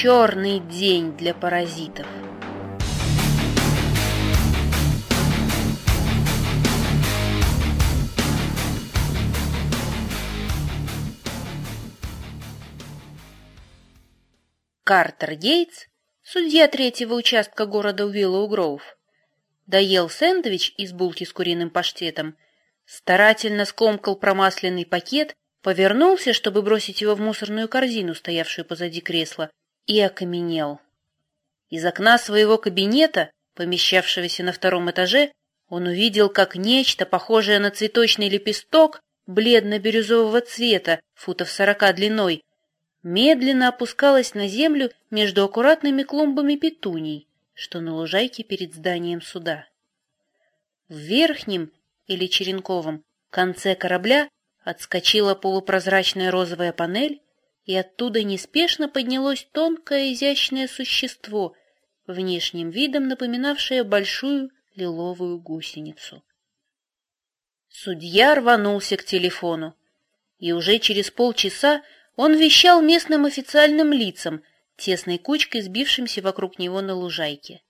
Черный день для паразитов. Картер Гейтс, судья третьего участка города Уиллоу-Гроув, доел сэндвич из булки с куриным паштетом, старательно скомкал промасленный пакет, повернулся, чтобы бросить его в мусорную корзину, стоявшую позади кресла, и окаменел. Из окна своего кабинета, помещавшегося на втором этаже, он увидел, как нечто, похожее на цветочный лепесток, бледно-бирюзового цвета, футов сорока длиной, медленно опускалась на землю между аккуратными клумбами петуний, что на лужайке перед зданием суда. В верхнем или черенковом конце корабля отскочила полупрозрачная розовая панель, и оттуда неспешно поднялось тонкое изящное существо, внешним видом напоминавшее большую лиловую гусеницу. Судья рванулся к телефону, и уже через полчаса он вещал местным официальным лицам, тесной кучкой сбившимся вокруг него на лужайке.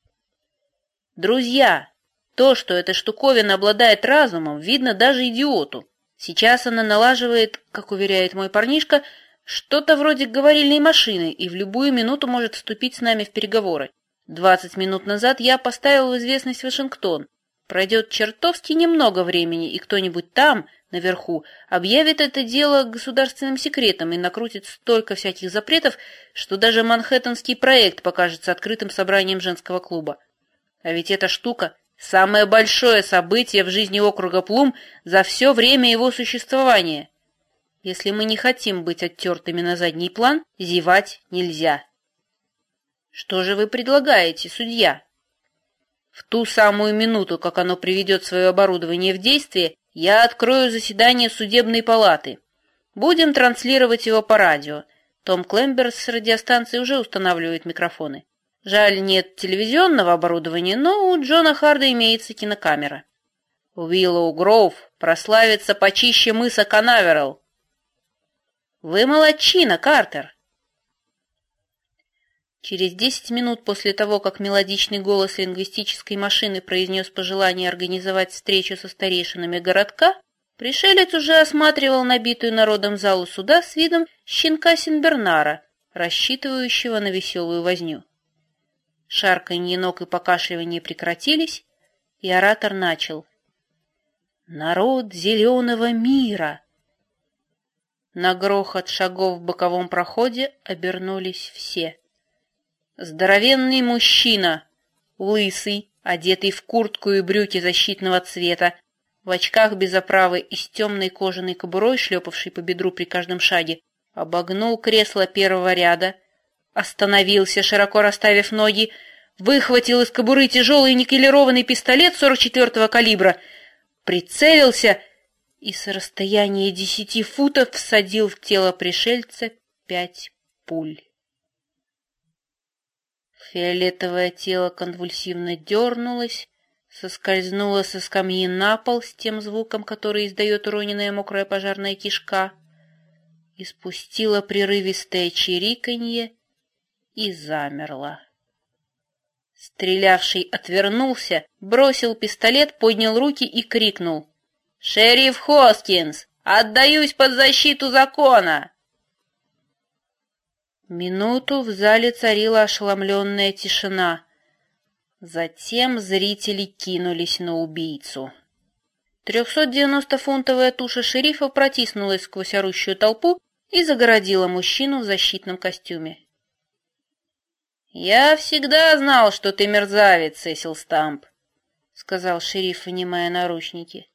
«Друзья, то, что эта штуковина обладает разумом, видно даже идиоту. Сейчас она налаживает, как уверяет мой парнишка, что-то вроде говорильной машины и в любую минуту может вступить с нами в переговоры. Двадцать минут назад я поставил в известность Вашингтон. Пройдет чертовски немного времени, и кто-нибудь там, наверху, объявит это дело государственным секретом и накрутит столько всяких запретов, что даже манхэттенский проект покажется открытым собранием женского клуба. А ведь эта штука — самое большое событие в жизни округа Плум за все время его существования. Если мы не хотим быть оттертыми на задний план, зевать нельзя. Что же вы предлагаете, судья? В ту самую минуту, как оно приведет свое оборудование в действие, я открою заседание судебной палаты. Будем транслировать его по радио. Том Клембер с радиостанции уже устанавливает микрофоны. Жаль, нет телевизионного оборудования, но у Джона Харда имеется кинокамера. Уиллоу Гроув прославится почище мыса Канаверал. Вы молодчина, Картер. Через десять минут после того, как мелодичный голос лингвистической машины произнес пожелание организовать встречу со старейшинами городка, пришелец уже осматривал набитую народом залу суда с видом щенка Синбернара, рассчитывающего на веселую возню. Шарканье ног и покашливание прекратились, и оратор начал. «Народ зеленого мира!» На грохот шагов в боковом проходе обернулись все — Здоровенный мужчина, лысый, одетый в куртку и брюки защитного цвета, в очках без оправы и с темной кожаной кобурой, шлепавшей по бедру при каждом шаге, обогнул кресло первого ряда, остановился, широко расставив ноги, выхватил из кобуры тяжелый никелированный пистолет 44-го калибра, прицелился и с расстояния десяти футов всадил в тело пришельца пять пуль. Фиолетовое тело конвульсивно дернулось, соскользнуло со скамьи на пол с тем звуком, который издает уроненная мокрая пожарная кишка, испустило прерывистое чириканье и замерло. Стрелявший отвернулся, бросил пистолет, поднял руки и крикнул. «Шериф Хоскинс, отдаюсь под защиту закона!» Минуту в зале царила ошеломленная тишина. Затем зрители кинулись на убийцу. 390-фунтовая туша шерифа протиснулась сквозь орущую толпу и загородила мужчину в защитном костюме. «Я всегда знал, что ты мерзавец, Сесил Стамп», — сказал шериф, вынимая наручники.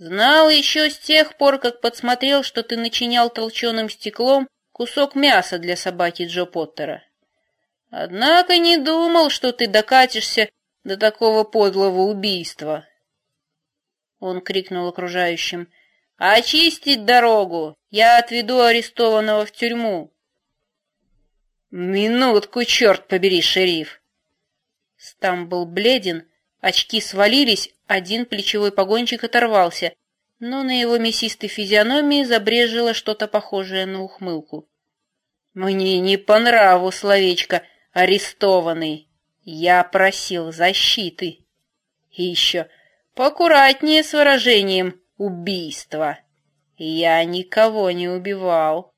«Знал еще с тех пор, как подсмотрел, что ты начинял толченым стеклом кусок мяса для собаки Джо Поттера. Однако не думал, что ты докатишься до такого подлого убийства. Он крикнул окружающим. «Очистить дорогу! Я отведу арестованного в тюрьму!» «Минутку, черт побери, шериф!» Стам был бледен, очки свалились, один плечевой погончик оторвался, но на его мясистой физиономии забрежило что-то похожее на ухмылку. Мне не по нраву словечко «арестованный». Я просил защиты. И еще поаккуратнее с выражением «убийство». Я никого не убивал.